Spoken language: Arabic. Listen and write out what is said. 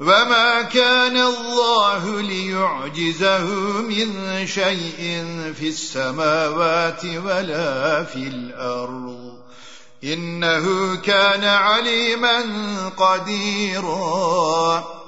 وما كان الله ليعجزه من شيء في السماوات ولا في الأرض إنه كان عليما قديراً